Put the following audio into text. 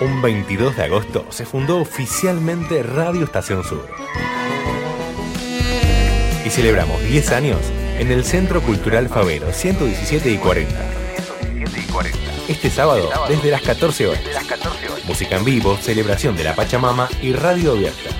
Un 22 de agosto se fundó oficialmente Radio Estación Sur. Y celebramos 10 años en el Centro Cultural Favero 117 y 40. Este sábado desde las 14 horas. Música en vivo, celebración de la Pachamama y radio abierta.